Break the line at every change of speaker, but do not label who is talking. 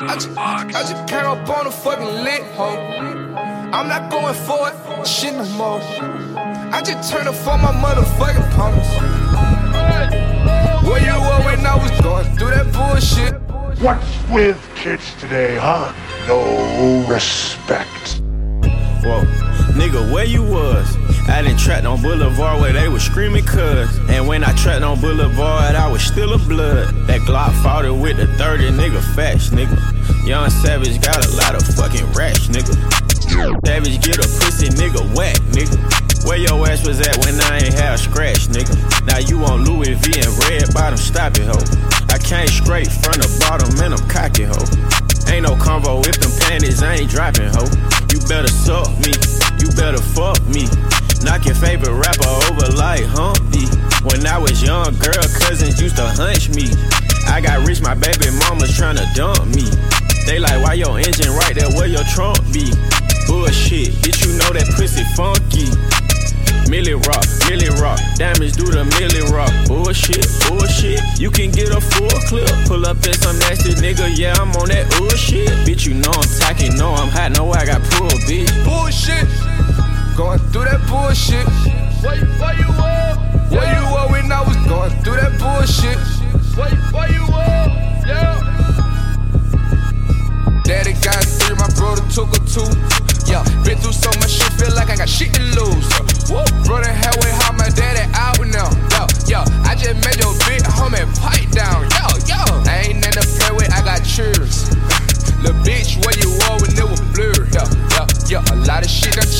I just, I just came up on a fucking lit hoe. I'm not going for it, shit no more. I just turned up for my motherfucking ponies. Where you were when I was going through that bullshit.
What's with kids today, huh? No respect.
Whoa, nigga, where you was? I done trapped on Boulevard where they was screaming cuz. And when I trapped on Boulevard, I was still a blood. That Glock fought it with the 30, nigga, fast, nigga. Young Savage got a lot of fucking rash, nigga. Savage get a pussy, nigga, whack, nigga. Where your ass was at when I ain't had a scratch, nigga? Now you on Louis V and red bottom, stop it, ho. I came straight from the bottom and I'm cocky, ho. Ain't no convo if them panties I ain't dropping, ho. You better suck me, you better fuck me. Knock your favorite rapper I was young, girl cousins used to hunch me. I got rich, my baby mama's tryna dump me. They like, why your engine right there where your trunk be? Bullshit, bitch, you know that pussy funky. Millie rock, Millie rock, damage do the Millie rock. Bullshit, bullshit, you can get a full clip. Pull up in some nasty nigga, yeah, I'm on that bullshit. Bitch, you know I'm tacky, know I'm hot, know I got pull, bitch.
Bullshit. Going through that bullshit. took a two. Yeah, been through so much shit, feel like I got shit to lose. Uh, yeah. Running hell with how my daddy out now. Yo, yo. I just made your big homie pipe down. Yo, yo, I ain't nothing to play with, I got cheers. The bitch where you are when it was blurry. Yo, yo, yo. a lot of shit done